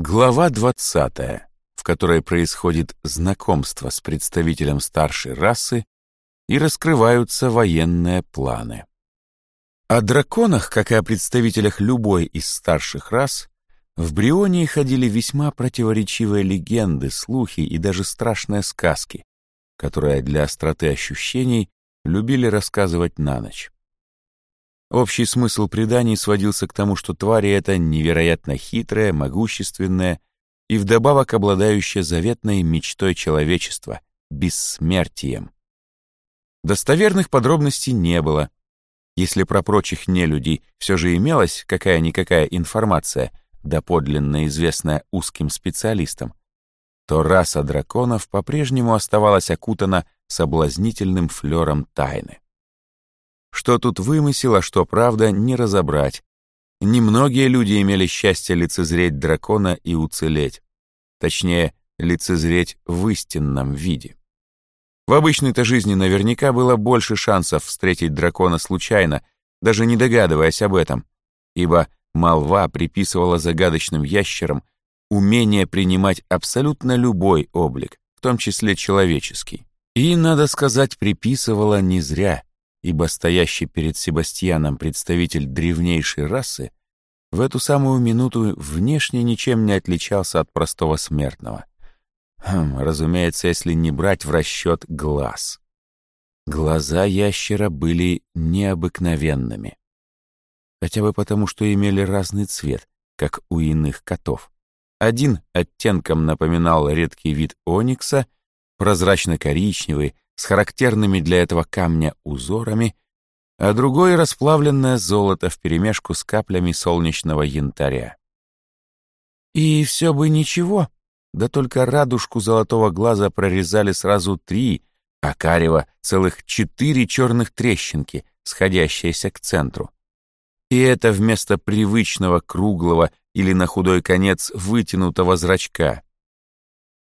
Глава 20, в которой происходит знакомство с представителем старшей расы и раскрываются военные планы. О драконах, как и о представителях любой из старших рас, в Брионии ходили весьма противоречивые легенды, слухи и даже страшные сказки, которые для остроты ощущений любили рассказывать на ночь. Общий смысл преданий сводился к тому, что твари — это невероятно хитрая, могущественная и вдобавок обладающая заветной мечтой человечества — бессмертием. Достоверных подробностей не было. Если про прочих нелюдей все же имелась какая-никакая информация, доподлинно известная узким специалистам, то раса драконов по-прежнему оставалась окутана соблазнительным флером тайны. Что тут вымысел, а что правда, не разобрать. Немногие люди имели счастье лицезреть дракона и уцелеть. Точнее, лицезреть в истинном виде. В обычной-то жизни наверняка было больше шансов встретить дракона случайно, даже не догадываясь об этом, ибо молва приписывала загадочным ящерам умение принимать абсолютно любой облик, в том числе человеческий. И, надо сказать, приписывала не зря ибо стоящий перед Себастьяном представитель древнейшей расы в эту самую минуту внешне ничем не отличался от простого смертного. Хм, разумеется, если не брать в расчет глаз. Глаза ящера были необыкновенными. Хотя бы потому, что имели разный цвет, как у иных котов. Один оттенком напоминал редкий вид оникса, прозрачно-коричневый, с характерными для этого камня узорами, а другой — расплавленное золото вперемешку с каплями солнечного янтаря. И все бы ничего, да только радужку золотого глаза прорезали сразу три, а карева — целых четыре черных трещинки, сходящиеся к центру. И это вместо привычного круглого или на худой конец вытянутого зрачка.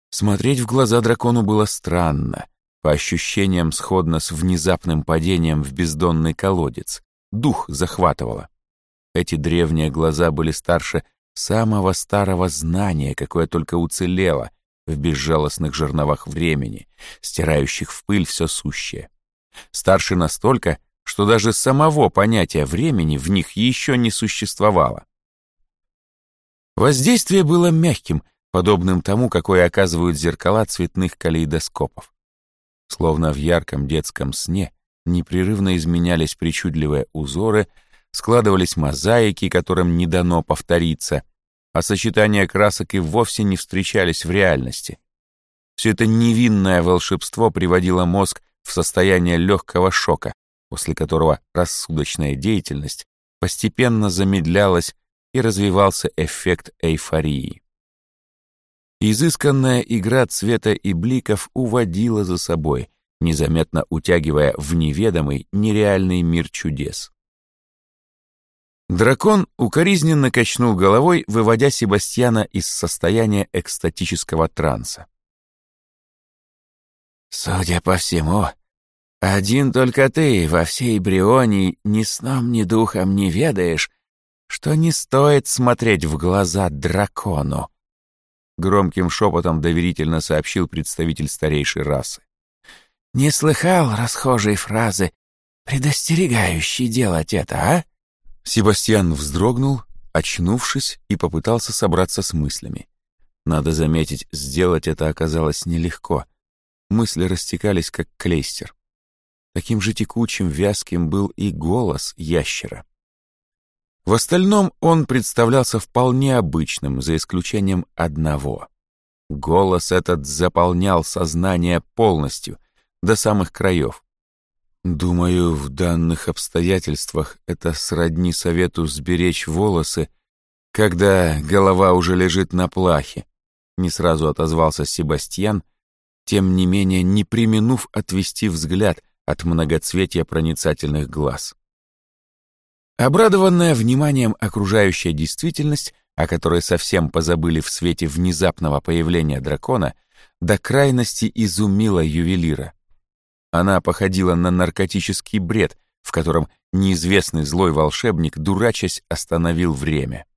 Смотреть в глаза дракону было странно, по ощущениям сходно с внезапным падением в бездонный колодец. Дух захватывало. Эти древние глаза были старше самого старого знания, какое только уцелело в безжалостных жерновах времени, стирающих в пыль все сущее. Старше настолько, что даже самого понятия времени в них еще не существовало. Воздействие было мягким, подобным тому, какое оказывают зеркала цветных калейдоскопов. Словно в ярком детском сне непрерывно изменялись причудливые узоры, складывались мозаики, которым не дано повториться, а сочетания красок и вовсе не встречались в реальности. Все это невинное волшебство приводило мозг в состояние легкого шока, после которого рассудочная деятельность постепенно замедлялась и развивался эффект эйфории. Изысканная игра цвета и бликов уводила за собой, незаметно утягивая в неведомый, нереальный мир чудес. Дракон укоризненно качнул головой, выводя Себастьяна из состояния экстатического транса. «Судя по всему, один только ты во всей Брионии ни сном, ни духом не ведаешь, что не стоит смотреть в глаза дракону», Громким шепотом доверительно сообщил представитель старейшей расы. «Не слыхал расхожей фразы, предостерегающей делать это, а?» Себастьян вздрогнул, очнувшись, и попытался собраться с мыслями. Надо заметить, сделать это оказалось нелегко. Мысли растекались, как клейстер. Таким же текучим, вязким был и голос ящера. В остальном он представлялся вполне обычным, за исключением одного. Голос этот заполнял сознание полностью, до самых краев. Думаю, в данных обстоятельствах это сродни совету сберечь волосы, когда голова уже лежит на плахе. Не сразу отозвался Себастьян, тем не менее не применув отвести взгляд от многоцветия проницательных глаз. Обрадованная вниманием окружающая действительность, о которой совсем позабыли в свете внезапного появления дракона, до крайности изумила ювелира. Она походила на наркотический бред, в котором неизвестный злой волшебник, дурачась, остановил время.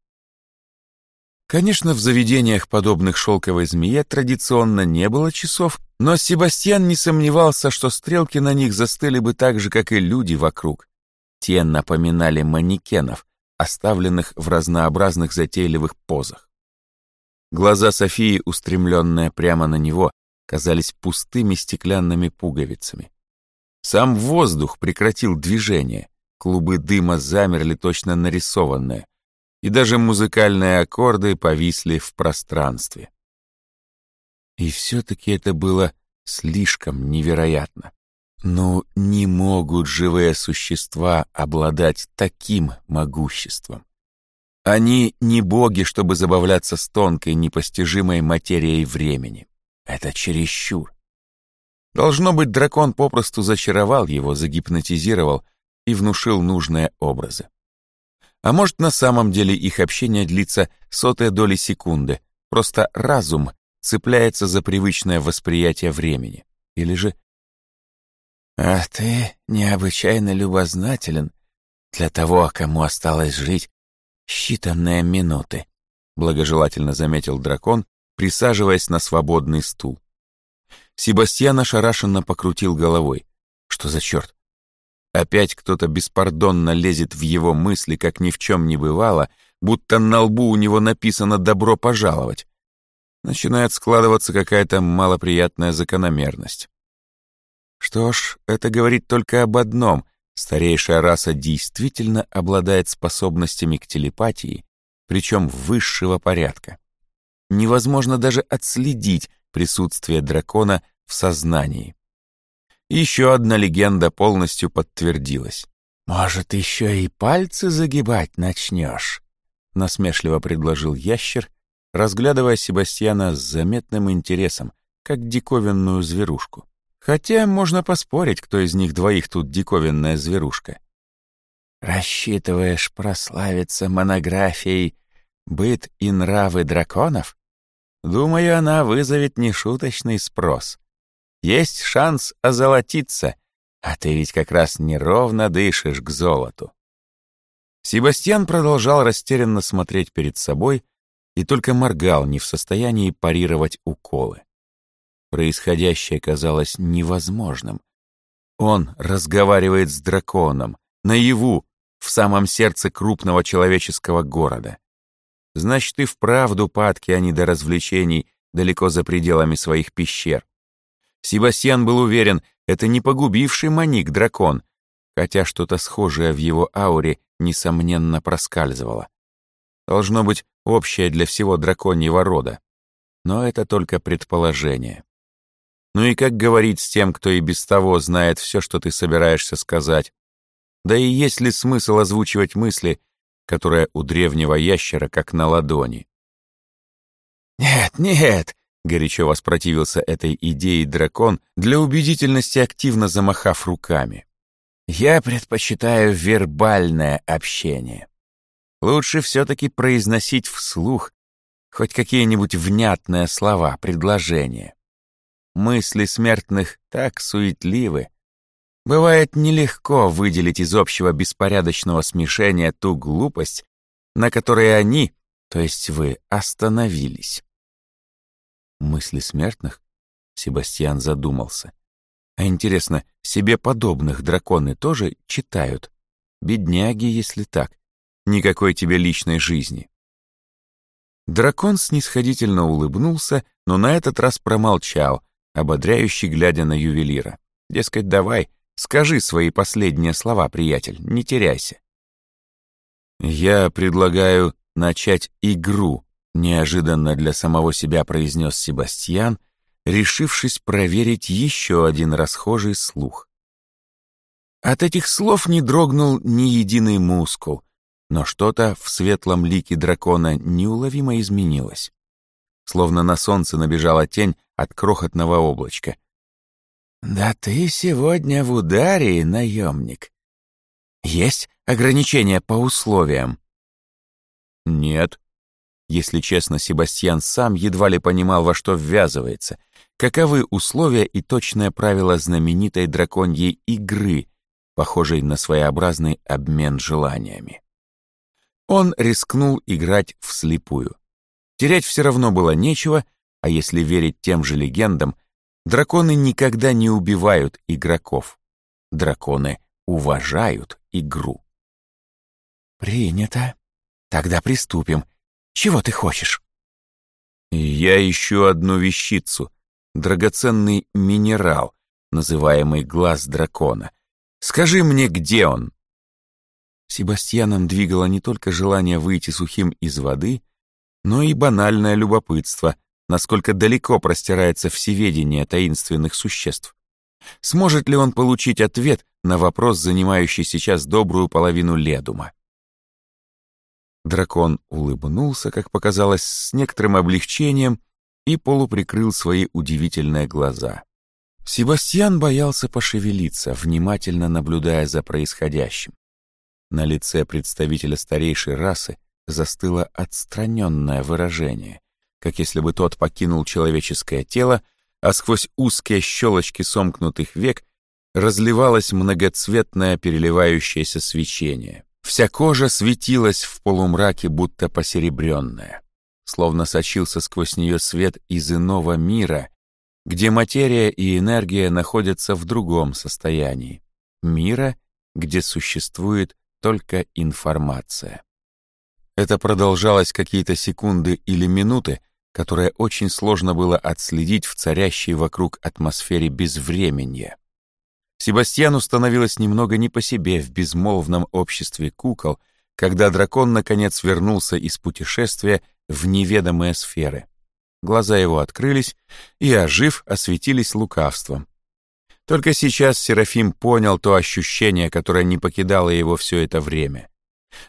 Конечно, в заведениях, подобных шелковой змее, традиционно не было часов, но Себастьян не сомневался, что стрелки на них застыли бы так же, как и люди вокруг. Те напоминали манекенов, оставленных в разнообразных затейливых позах. Глаза Софии, устремленные прямо на него, казались пустыми стеклянными пуговицами. Сам воздух прекратил движение, клубы дыма замерли точно нарисованные, и даже музыкальные аккорды повисли в пространстве. И все-таки это было слишком невероятно. Ну, не могут живые существа обладать таким могуществом. Они не боги, чтобы забавляться с тонкой, непостижимой материей времени. Это чересчур. Должно быть, дракон попросту зачаровал его, загипнотизировал и внушил нужные образы. А может, на самом деле их общение длится сотые доли секунды, просто разум цепляется за привычное восприятие времени. Или же... «А ты необычайно любознателен для того, кому осталось жить считанные минуты», благожелательно заметил дракон, присаживаясь на свободный стул. Себастьян ошарашенно покрутил головой. Что за черт? Опять кто-то беспардонно лезет в его мысли, как ни в чем не бывало, будто на лбу у него написано «добро пожаловать». Начинает складываться какая-то малоприятная закономерность. Что ж, это говорит только об одном. Старейшая раса действительно обладает способностями к телепатии, причем высшего порядка. Невозможно даже отследить присутствие дракона в сознании. Еще одна легенда полностью подтвердилась. «Может, еще и пальцы загибать начнешь?» — насмешливо предложил ящер, разглядывая Себастьяна с заметным интересом, как диковинную зверушку. Хотя можно поспорить, кто из них двоих тут диковинная зверушка. «Рассчитываешь прославиться монографией «Быт и нравы драконов»? Думаю, она вызовет нешуточный спрос. Есть шанс озолотиться, а ты ведь как раз неровно дышишь к золоту. Себастьян продолжал растерянно смотреть перед собой и только моргал, не в состоянии парировать уколы. Происходящее казалось невозможным. Он разговаривает с драконом, наяву, в самом сердце крупного человеческого города. Значит, и вправду падки они до развлечений далеко за пределами своих пещер. Себастьян был уверен, это не погубивший маник дракон, хотя что-то схожее в его ауре, несомненно, проскальзывало. Должно быть общее для всего драконьего рода. Но это только предположение. Ну и как говорить с тем, кто и без того знает все, что ты собираешься сказать? Да и есть ли смысл озвучивать мысли, которые у древнего ящера как на ладони? «Нет, нет!» Горячо воспротивился этой идее дракон, для убедительности активно замахав руками. «Я предпочитаю вербальное общение. Лучше все-таки произносить вслух хоть какие-нибудь внятные слова, предложения. Мысли смертных так суетливы. Бывает нелегко выделить из общего беспорядочного смешения ту глупость, на которой они, то есть вы, остановились мысли смертных? Себастьян задумался. А интересно, себе подобных драконы тоже читают? Бедняги, если так. Никакой тебе личной жизни. Дракон снисходительно улыбнулся, но на этот раз промолчал, ободряющий, глядя на ювелира. Дескать, давай, скажи свои последние слова, приятель, не теряйся. Я предлагаю начать игру, Неожиданно для самого себя произнес Себастьян, решившись проверить еще один расхожий слух. От этих слов не дрогнул ни единый мускул, но что-то в светлом лике дракона неуловимо изменилось. Словно на солнце набежала тень от крохотного облачка. «Да ты сегодня в ударе, наемник. Есть ограничения по условиям?» «Нет», если честно, Себастьян сам едва ли понимал, во что ввязывается. Каковы условия и точное правило знаменитой драконьей игры, похожей на своеобразный обмен желаниями. Он рискнул играть вслепую. Терять все равно было нечего, а если верить тем же легендам, драконы никогда не убивают игроков. Драконы уважают игру. «Принято. Тогда приступим. Чего ты хочешь?» «Я ищу одну вещицу, драгоценный минерал, называемый глаз дракона. Скажи мне, где он?» Себастьяном двигало не только желание выйти сухим из воды, но и банальное любопытство, насколько далеко простирается всеведение таинственных существ. Сможет ли он получить ответ на вопрос, занимающий сейчас добрую половину Ледума? Дракон улыбнулся, как показалось, с некоторым облегчением и полуприкрыл свои удивительные глаза. Себастьян боялся пошевелиться, внимательно наблюдая за происходящим. На лице представителя старейшей расы застыло отстраненное выражение, как если бы тот покинул человеческое тело, а сквозь узкие щелочки сомкнутых век разливалось многоцветное переливающееся свечение. Вся кожа светилась в полумраке, будто посеребренная, словно сочился сквозь нее свет из иного мира, где материя и энергия находятся в другом состоянии, мира, где существует только информация. Это продолжалось какие-то секунды или минуты, которые очень сложно было отследить в царящей вокруг атмосфере безвременья. Себастьяну становилось немного не по себе в безмолвном обществе кукол, когда дракон наконец вернулся из путешествия в неведомые сферы. Глаза его открылись и, ожив, осветились лукавством. Только сейчас Серафим понял то ощущение, которое не покидало его все это время.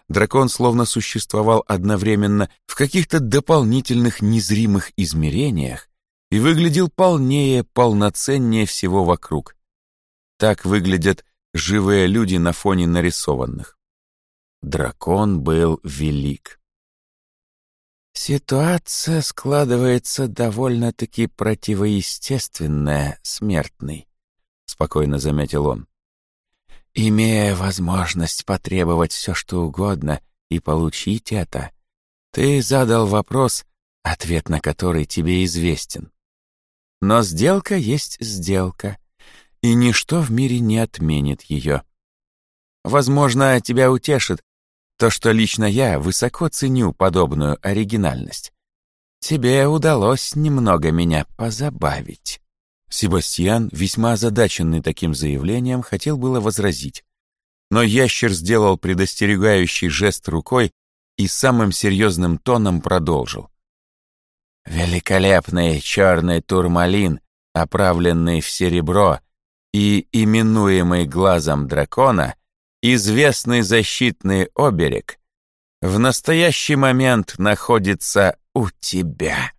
Дракон словно существовал одновременно в каких-то дополнительных незримых измерениях и выглядел полнее, полноценнее всего вокруг. Так выглядят живые люди на фоне нарисованных. Дракон был велик. «Ситуация складывается довольно-таки противоестественная, смертный», — спокойно заметил он. Имея возможность потребовать все, что угодно, и получить это, ты задал вопрос, ответ на который тебе известен. Но сделка есть сделка, и ничто в мире не отменит ее. Возможно, тебя утешит то, что лично я высоко ценю подобную оригинальность. Тебе удалось немного меня позабавить. Себастьян, весьма озадаченный таким заявлением, хотел было возразить. Но ящер сделал предостерегающий жест рукой и самым серьезным тоном продолжил. «Великолепный черный турмалин, оправленный в серебро и именуемый глазом дракона, известный защитный оберег, в настоящий момент находится у тебя».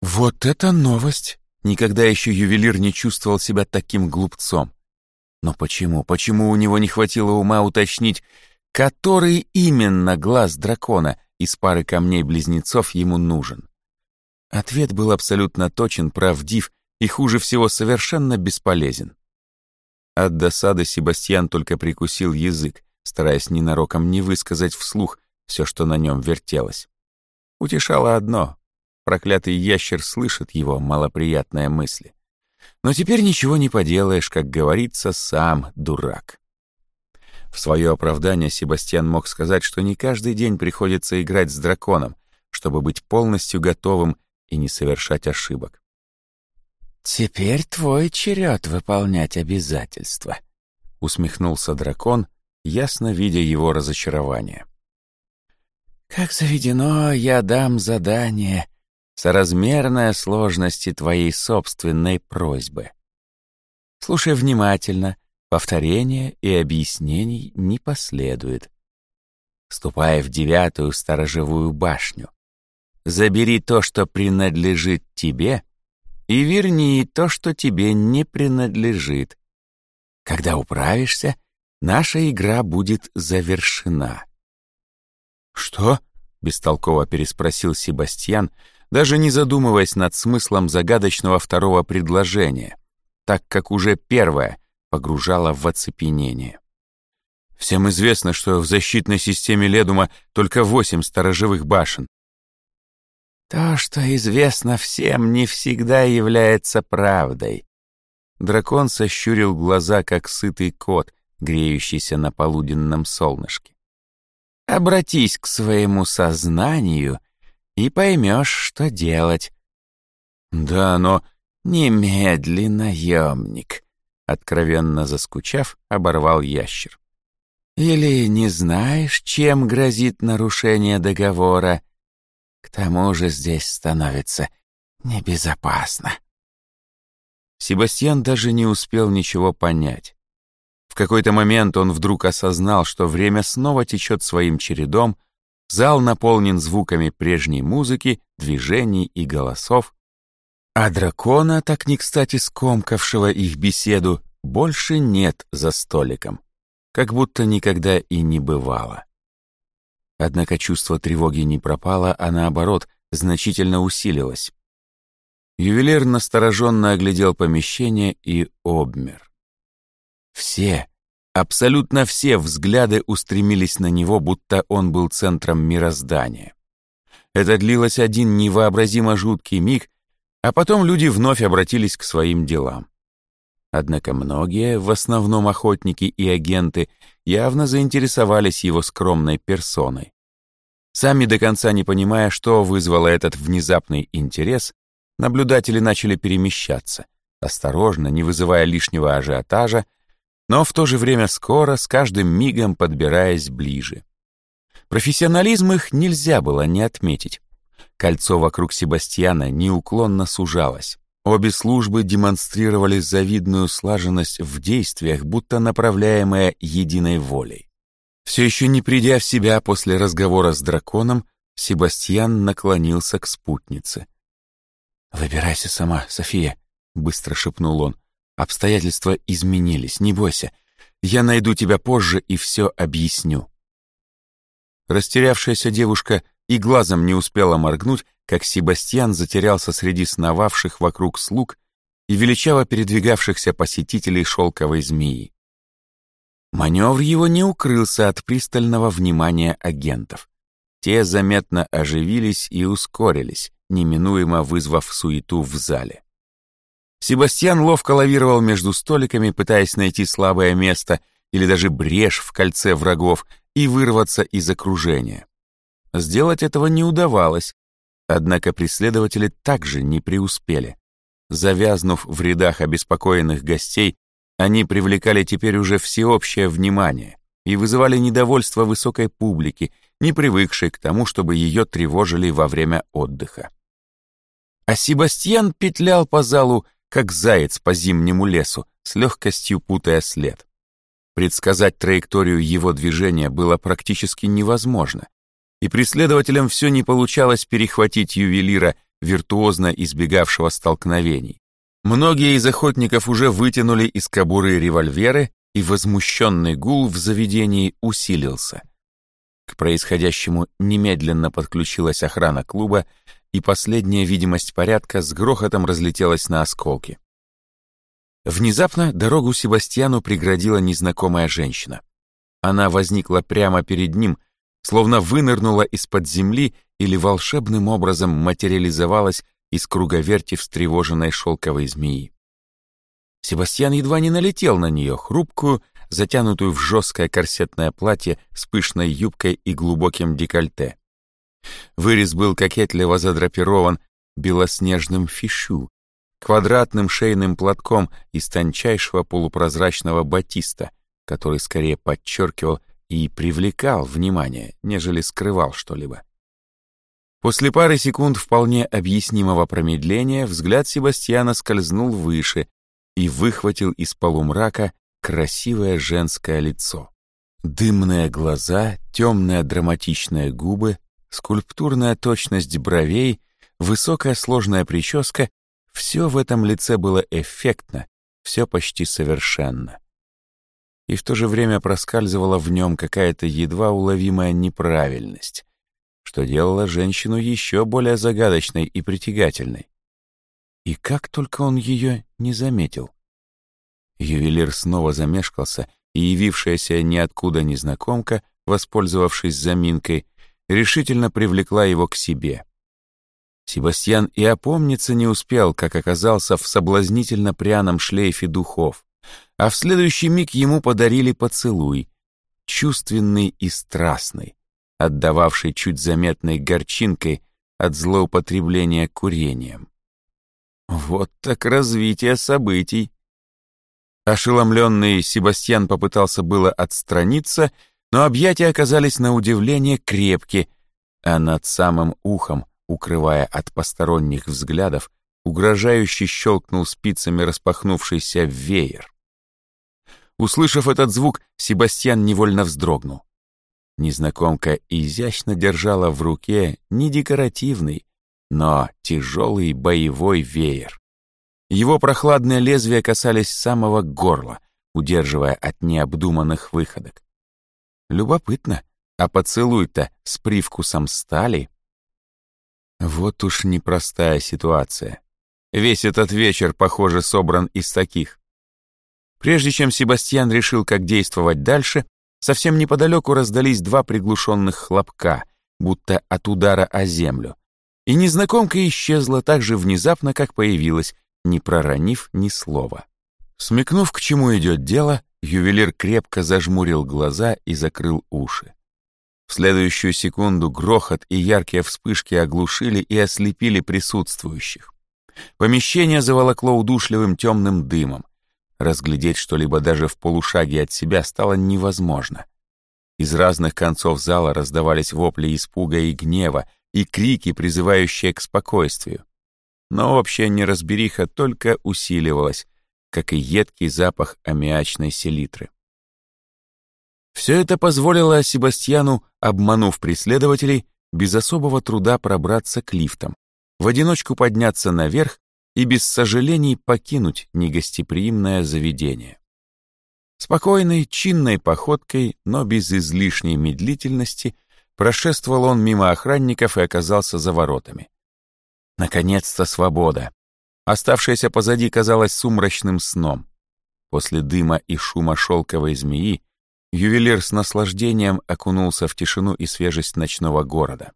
«Вот это новость!» Никогда еще ювелир не чувствовал себя таким глупцом. Но почему, почему у него не хватило ума уточнить, который именно глаз дракона из пары камней-близнецов ему нужен? Ответ был абсолютно точен, правдив и, хуже всего, совершенно бесполезен. От досады Себастьян только прикусил язык, стараясь ненароком не высказать вслух все, что на нем вертелось. Утешало одно Проклятый ящер слышит его малоприятные мысли. Но теперь ничего не поделаешь, как говорится, сам дурак. В свое оправдание Себастьян мог сказать, что не каждый день приходится играть с драконом, чтобы быть полностью готовым и не совершать ошибок. «Теперь твой черед выполнять обязательства», — усмехнулся дракон, ясно видя его разочарование. «Как заведено, я дам задание соразмерная сложности твоей собственной просьбы. Слушай внимательно, повторения и объяснений не последует. Ступай в девятую сторожевую башню. Забери то, что принадлежит тебе, и верни то, что тебе не принадлежит. Когда управишься, наша игра будет завершена. «Что?» — бестолково переспросил Себастьян, даже не задумываясь над смыслом загадочного второго предложения, так как уже первое погружало в оцепенение. Всем известно, что в защитной системе Ледума только восемь сторожевых башен. То, что известно всем, не всегда является правдой. Дракон сощурил глаза, как сытый кот, греющийся на полуденном солнышке. Обратись к своему сознанию и поймешь, что делать. Да, но немедленно, наемник, откровенно заскучав, оборвал ящер. Или не знаешь, чем грозит нарушение договора? К тому же здесь становится небезопасно. Себастьян даже не успел ничего понять. В какой-то момент он вдруг осознал, что время снова течет своим чередом, зал наполнен звуками прежней музыки, движений и голосов, а дракона, так не кстати скомкавшего их беседу, больше нет за столиком, как будто никогда и не бывало. Однако чувство тревоги не пропало, а наоборот, значительно усилилось. Ювелир настороженно оглядел помещение и обмер. Все, абсолютно все взгляды устремились на него, будто он был центром мироздания. Это длилось один невообразимо жуткий миг, а потом люди вновь обратились к своим делам. Однако многие, в основном охотники и агенты, явно заинтересовались его скромной персоной. Сами до конца не понимая, что вызвало этот внезапный интерес, наблюдатели начали перемещаться, осторожно, не вызывая лишнего ажиотажа, но в то же время скоро, с каждым мигом подбираясь ближе. Профессионализм их нельзя было не отметить. Кольцо вокруг Себастьяна неуклонно сужалось. Обе службы демонстрировали завидную слаженность в действиях, будто направляемая единой волей. Все еще не придя в себя после разговора с драконом, Себастьян наклонился к спутнице. «Выбирайся сама, София», — быстро шепнул он. «Обстоятельства изменились, не бойся. Я найду тебя позже и все объясню». Растерявшаяся девушка и глазом не успела моргнуть, как Себастьян затерялся среди сновавших вокруг слуг и величаво передвигавшихся посетителей шелковой змеи. Маневр его не укрылся от пристального внимания агентов. Те заметно оживились и ускорились, неминуемо вызвав суету в зале. Себастьян ловко лавировал между столиками, пытаясь найти слабое место или даже брешь в кольце врагов и вырваться из окружения. Сделать этого не удавалось, однако преследователи также не преуспели. Завязнув в рядах обеспокоенных гостей, они привлекали теперь уже всеобщее внимание и вызывали недовольство высокой публики, не привыкшей к тому, чтобы ее тревожили во время отдыха. А Себастьян петлял по залу, как заяц по зимнему лесу, с легкостью путая след. Предсказать траекторию его движения было практически невозможно, и преследователям все не получалось перехватить ювелира, виртуозно избегавшего столкновений. Многие из охотников уже вытянули из кобуры револьверы, и возмущенный гул в заведении усилился. К происходящему немедленно подключилась охрана клуба, и последняя видимость порядка с грохотом разлетелась на осколки. Внезапно дорогу Себастьяну преградила незнакомая женщина. Она возникла прямо перед ним, словно вынырнула из-под земли или волшебным образом материализовалась из круговерти встревоженной шелковой змеи. Себастьян едва не налетел на нее, хрупкую, затянутую в жесткое корсетное платье с пышной юбкой и глубоким декольте. Вырез был кокетливо задрапирован белоснежным фишу, квадратным шейным платком из тончайшего полупрозрачного батиста, который скорее подчеркивал и привлекал внимание, нежели скрывал что-либо. После пары секунд вполне объяснимого промедления взгляд Себастьяна скользнул выше и выхватил из полумрака красивое женское лицо. Дымные глаза, темные драматичные губы, скульптурная точность бровей, высокая сложная прическа — все в этом лице было эффектно, все почти совершенно. И в то же время проскальзывала в нем какая-то едва уловимая неправильность, что делало женщину еще более загадочной и притягательной. И как только он ее не заметил. Ювелир снова замешкался, и явившаяся ниоткуда незнакомка, воспользовавшись заминкой, решительно привлекла его к себе. Себастьян и опомниться не успел, как оказался в соблазнительно пряном шлейфе духов, а в следующий миг ему подарили поцелуй, чувственный и страстный, отдававший чуть заметной горчинкой от злоупотребления курением. Вот так развитие событий. Ошеломленный Себастьян попытался было отстраниться, но объятия оказались на удивление крепки, а над самым ухом, укрывая от посторонних взглядов, угрожающе щелкнул спицами распахнувшийся веер. Услышав этот звук, Себастьян невольно вздрогнул. Незнакомка изящно держала в руке не декоративный, но тяжелый боевой веер. Его прохладные лезвия касались самого горла, удерживая от необдуманных выходок. Любопытно, а поцелуй-то с привкусом стали? Вот уж непростая ситуация. Весь этот вечер, похоже, собран из таких. Прежде чем Себастьян решил, как действовать дальше, совсем неподалеку раздались два приглушенных хлопка, будто от удара о землю. И незнакомка исчезла так же внезапно, как появилась, не проронив ни слова. Смекнув, к чему идет дело, ювелир крепко зажмурил глаза и закрыл уши. В следующую секунду грохот и яркие вспышки оглушили и ослепили присутствующих. Помещение заволокло удушливым темным дымом. Разглядеть что-либо даже в полушаге от себя стало невозможно. Из разных концов зала раздавались вопли испуга и гнева и крики, призывающие к спокойствию. Но общая неразбериха только усиливалась, как и едкий запах аммиачной селитры. Все это позволило Себастьяну, обманув преследователей, без особого труда пробраться к лифтам, в одиночку подняться наверх и без сожалений покинуть негостеприимное заведение. Спокойной, чинной походкой, но без излишней медлительности, прошествовал он мимо охранников и оказался за воротами. Наконец-то свобода. Оставшаяся позади казалась сумрачным сном. После дыма и шума шелковой змеи ювелир с наслаждением окунулся в тишину и свежесть ночного города.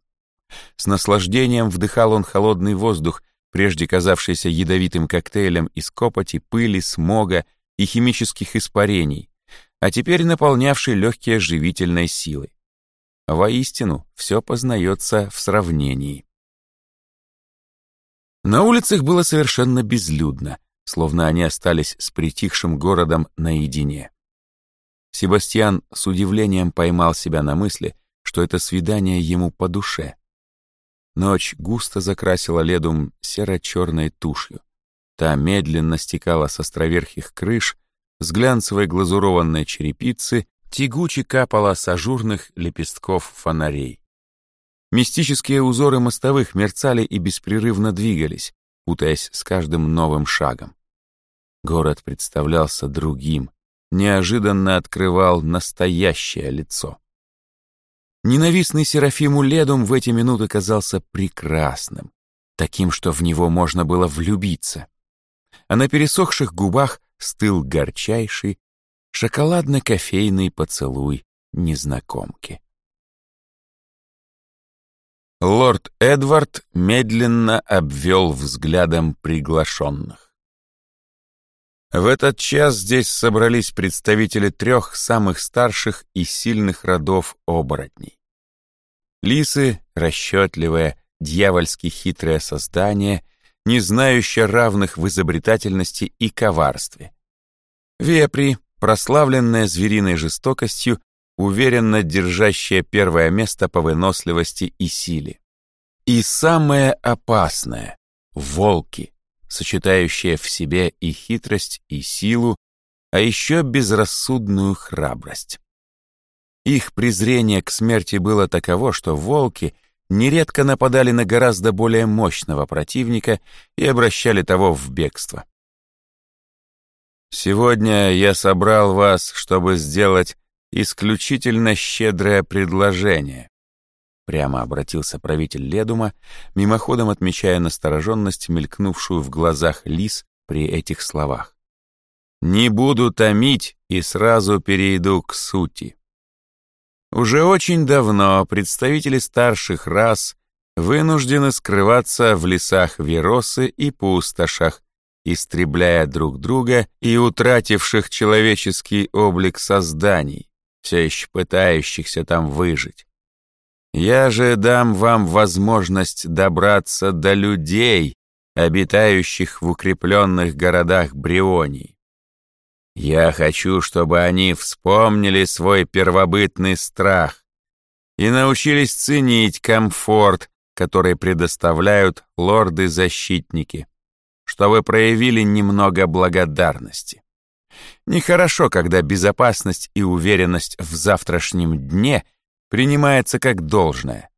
С наслаждением вдыхал он холодный воздух, прежде казавшийся ядовитым коктейлем из копоти, пыли, смога и химических испарений, а теперь наполнявший легкие живительной силой. Воистину, все познается в сравнении. На улицах было совершенно безлюдно, словно они остались с притихшим городом наедине. Себастьян с удивлением поймал себя на мысли, что это свидание ему по душе. Ночь густо закрасила ледум серо-черной тушью. Та медленно стекала с островерхих крыш, с глянцевой глазурованной черепицы, тягуче капала с ажурных лепестков фонарей. Мистические узоры мостовых мерцали и беспрерывно двигались, путаясь с каждым новым шагом. Город представлялся другим, неожиданно открывал настоящее лицо. Ненавистный Серафиму Ледум в эти минуты казался прекрасным, таким, что в него можно было влюбиться. А на пересохших губах стыл горчайший, шоколадно-кофейный поцелуй незнакомки. Лорд Эдвард медленно обвел взглядом приглашенных. В этот час здесь собрались представители трех самых старших и сильных родов оборотней. Лисы — расчетливое, дьявольски хитрое создание, не знающее равных в изобретательности и коварстве. Вепри, прославленная звериной жестокостью, уверенно держащая первое место по выносливости и силе. И самое опасное — волки, сочетающая в себе и хитрость, и силу, а еще безрассудную храбрость. Их презрение к смерти было таково, что волки нередко нападали на гораздо более мощного противника и обращали того в бегство. «Сегодня я собрал вас, чтобы сделать исключительно щедрое предложение», Прямо обратился правитель Ледума, мимоходом отмечая настороженность, мелькнувшую в глазах лис при этих словах. «Не буду томить и сразу перейду к сути. Уже очень давно представители старших рас вынуждены скрываться в лесах Веросы и пустошах, истребляя друг друга и утративших человеческий облик созданий, все еще пытающихся там выжить. Я же дам вам возможность добраться до людей, обитающих в укрепленных городах Брионий. Я хочу, чтобы они вспомнили свой первобытный страх и научились ценить комфорт, который предоставляют лорды-защитники, чтобы проявили немного благодарности. Нехорошо, когда безопасность и уверенность в завтрашнем дне принимается как должное.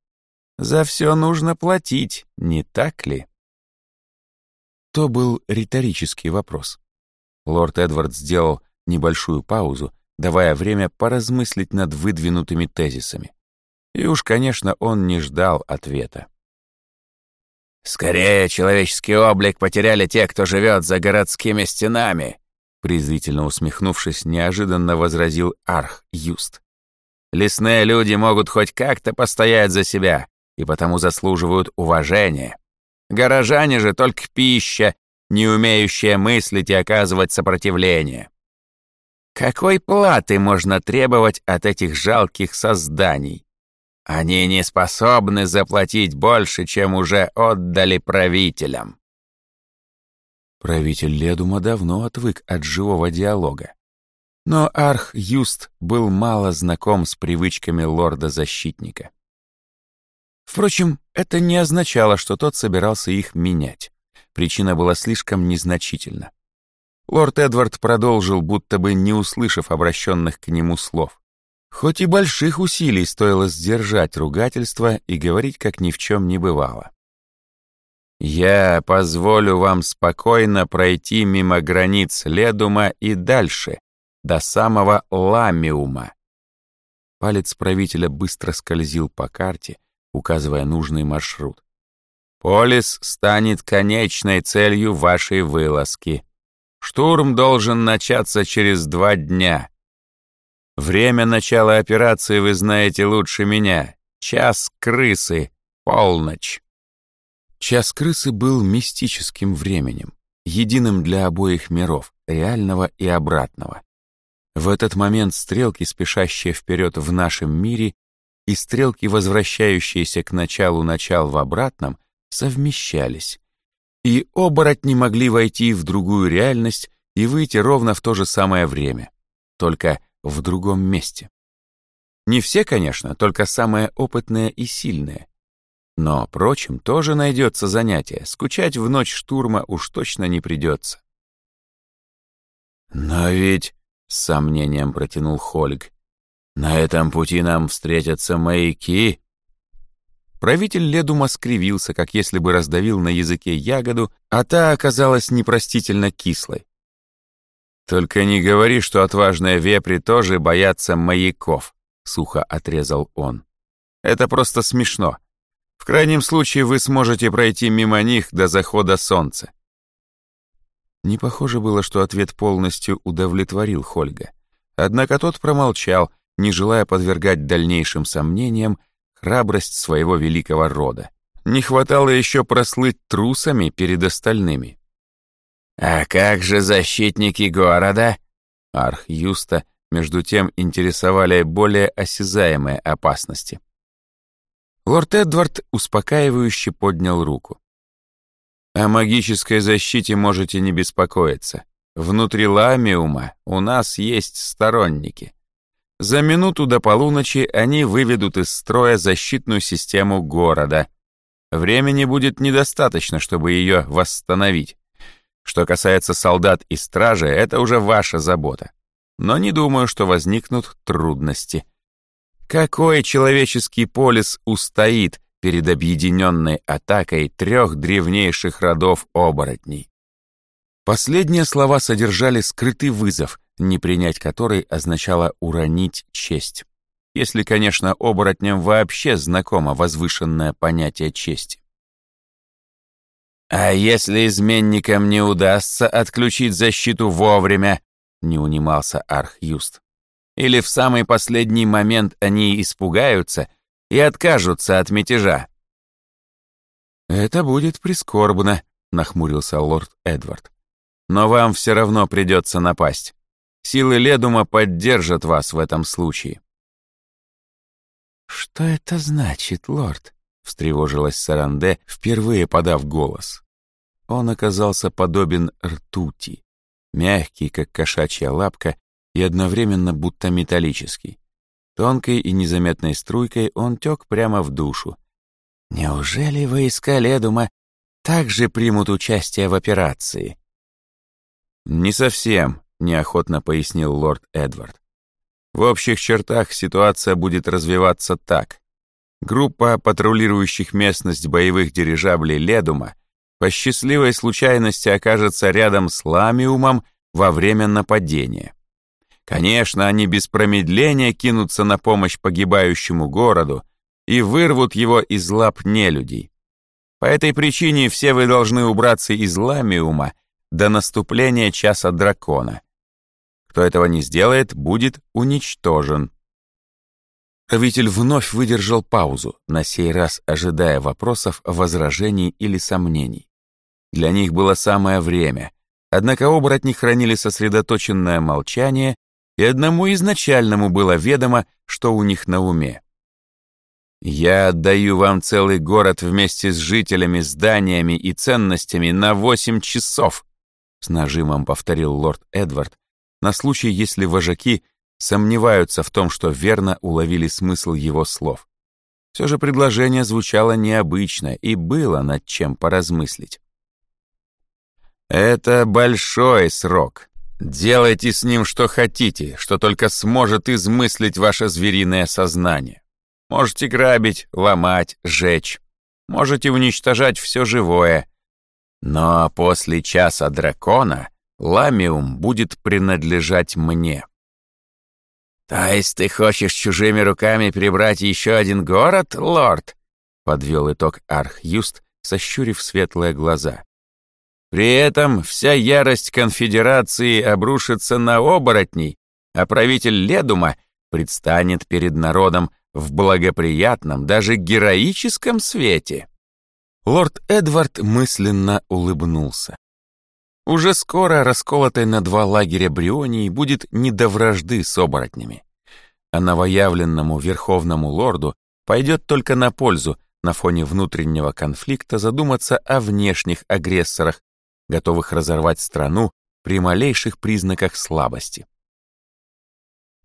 За все нужно платить, не так ли? То был риторический вопрос. Лорд Эдвард сделал небольшую паузу, давая время поразмыслить над выдвинутыми тезисами. И уж, конечно, он не ждал ответа. «Скорее человеческий облик потеряли те, кто живет за городскими стенами», презрительно усмехнувшись, неожиданно возразил Арх Юст. «Лесные люди могут хоть как-то постоять за себя и потому заслуживают уважения. Горожане же только пища, не умеющая мыслить и оказывать сопротивление. Какой платы можно требовать от этих жалких созданий? Они не способны заплатить больше, чем уже отдали правителям. Правитель Ледума давно отвык от живого диалога. Но Арх Юст был мало знаком с привычками лорда-защитника. Впрочем, это не означало, что тот собирался их менять. Причина была слишком незначительна. Лорд Эдвард продолжил, будто бы не услышав обращенных к нему слов. Хоть и больших усилий стоило сдержать ругательство и говорить, как ни в чем не бывало. «Я позволю вам спокойно пройти мимо границ Ледума и дальше, до самого Ламиума». Палец правителя быстро скользил по карте, указывая нужный маршрут. «Полис станет конечной целью вашей вылазки. Штурм должен начаться через два дня. Время начала операции вы знаете лучше меня. Час крысы, полночь». Час крысы был мистическим временем, единым для обоих миров, реального и обратного. В этот момент стрелки, спешащие вперед в нашем мире, и стрелки, возвращающиеся к началу начал в обратном, совмещались. И оборотни могли войти в другую реальность и выйти ровно в то же самое время, только в другом месте. Не все, конечно, только самые опытные и сильные. Но прочим тоже найдется занятие, скучать в ночь штурма уж точно не придется. «Но ведь...» — с сомнением протянул Хольг. На этом пути нам встретятся маяки. Правитель Ледума скривился, как если бы раздавил на языке ягоду, а та оказалась непростительно кислой. «Только не говори, что отважные вепри тоже боятся маяков», — сухо отрезал он. «Это просто смешно. В крайнем случае вы сможете пройти мимо них до захода солнца». Не похоже было, что ответ полностью удовлетворил Хольга. Однако тот промолчал, не желая подвергать дальнейшим сомнениям храбрость своего великого рода. Не хватало еще прослыть трусами перед остальными. «А как же защитники города?» Арх Юста, между тем, интересовали более осязаемые опасности. Лорд Эдвард успокаивающе поднял руку. «О магической защите можете не беспокоиться. Внутри Ламиума у нас есть сторонники. За минуту до полуночи они выведут из строя защитную систему города. Времени будет недостаточно, чтобы ее восстановить. Что касается солдат и стражи, это уже ваша забота. Но не думаю, что возникнут трудности. Какой человеческий полис устоит перед объединенной атакой трех древнейших родов оборотней? Последние слова содержали скрытый вызов, не принять который означало уронить честь. Если, конечно, оборотням вообще знакомо возвышенное понятие чести. «А если изменникам не удастся отключить защиту вовремя?» — не унимался Архюст. «Или в самый последний момент они испугаются и откажутся от мятежа?» «Это будет прискорбно», — нахмурился лорд Эдвард. «Но вам все равно придется напасть. Силы Ледума поддержат вас в этом случае». «Что это значит, лорд?» — встревожилась Саранде, впервые подав голос. Он оказался подобен ртути, мягкий, как кошачья лапка, и одновременно будто металлический. Тонкой и незаметной струйкой он тек прямо в душу. «Неужели войска Ледума также примут участие в операции?» «Не совсем», — неохотно пояснил лорд Эдвард. В общих чертах ситуация будет развиваться так. Группа патрулирующих местность боевых дирижаблей Ледума по счастливой случайности окажется рядом с Ламиумом во время нападения. Конечно, они без промедления кинутся на помощь погибающему городу и вырвут его из лап нелюдей. По этой причине все вы должны убраться из Ламиума до наступления часа дракона. Кто этого не сделает, будет уничтожен. Правитель вновь выдержал паузу, на сей раз ожидая вопросов, возражений или сомнений. Для них было самое время, однако оборотни хранили сосредоточенное молчание, и одному изначальному было ведомо, что у них на уме. «Я отдаю вам целый город вместе с жителями, зданиями и ценностями на восемь часов», с нажимом повторил лорд Эдвард, на случай, если вожаки сомневаются в том, что верно уловили смысл его слов. Все же предложение звучало необычно и было над чем поразмыслить. «Это большой срок. Делайте с ним что хотите, что только сможет измыслить ваше звериное сознание. Можете грабить, ломать, жечь. Можете уничтожать все живое. Но после часа дракона Ламиум будет принадлежать мне. «То есть ты хочешь чужими руками перебрать еще один город, лорд?» — подвел итог Архюст, сощурив светлые глаза. «При этом вся ярость конфедерации обрушится на оборотней, а правитель Ледума предстанет перед народом в благоприятном, даже героическом свете». Лорд Эдвард мысленно улыбнулся. Уже скоро расколотой на два лагеря Брионии будет не до вражды с оборотнями. А новоявленному верховному лорду пойдет только на пользу на фоне внутреннего конфликта задуматься о внешних агрессорах, готовых разорвать страну при малейших признаках слабости.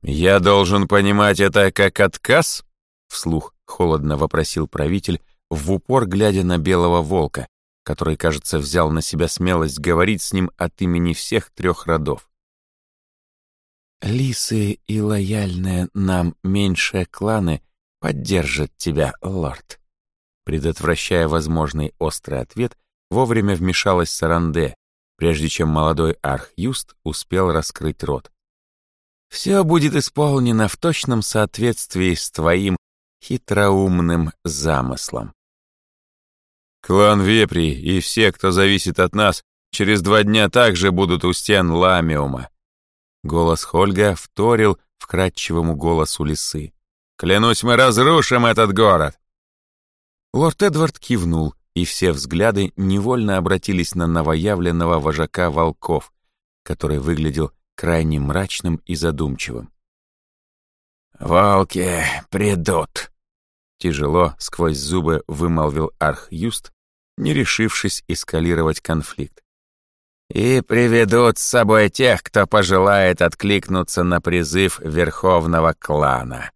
«Я должен понимать это как отказ?» — вслух холодно вопросил правитель, в упор глядя на белого волка, который, кажется, взял на себя смелость говорить с ним от имени всех трех родов. «Лисы и лояльные нам меньшие кланы поддержат тебя, лорд». Предотвращая возможный острый ответ, вовремя вмешалась Саранде, прежде чем молодой Арх-Юст успел раскрыть рот. «Все будет исполнено в точном соответствии с твоим хитроумным замыслом. Клан Вепри и все, кто зависит от нас, через два дня также будут у стен Ламиума. Голос Хольга вторил вкрадчивому голосу лисы. «Клянусь, мы разрушим этот город!» Лорд Эдвард кивнул, и все взгляды невольно обратились на новоявленного вожака волков, который выглядел крайне мрачным и задумчивым. «Волки придут!» Тяжело сквозь зубы вымолвил Арх-Юст, не решившись эскалировать конфликт. «И приведут с собой тех, кто пожелает откликнуться на призыв Верховного клана».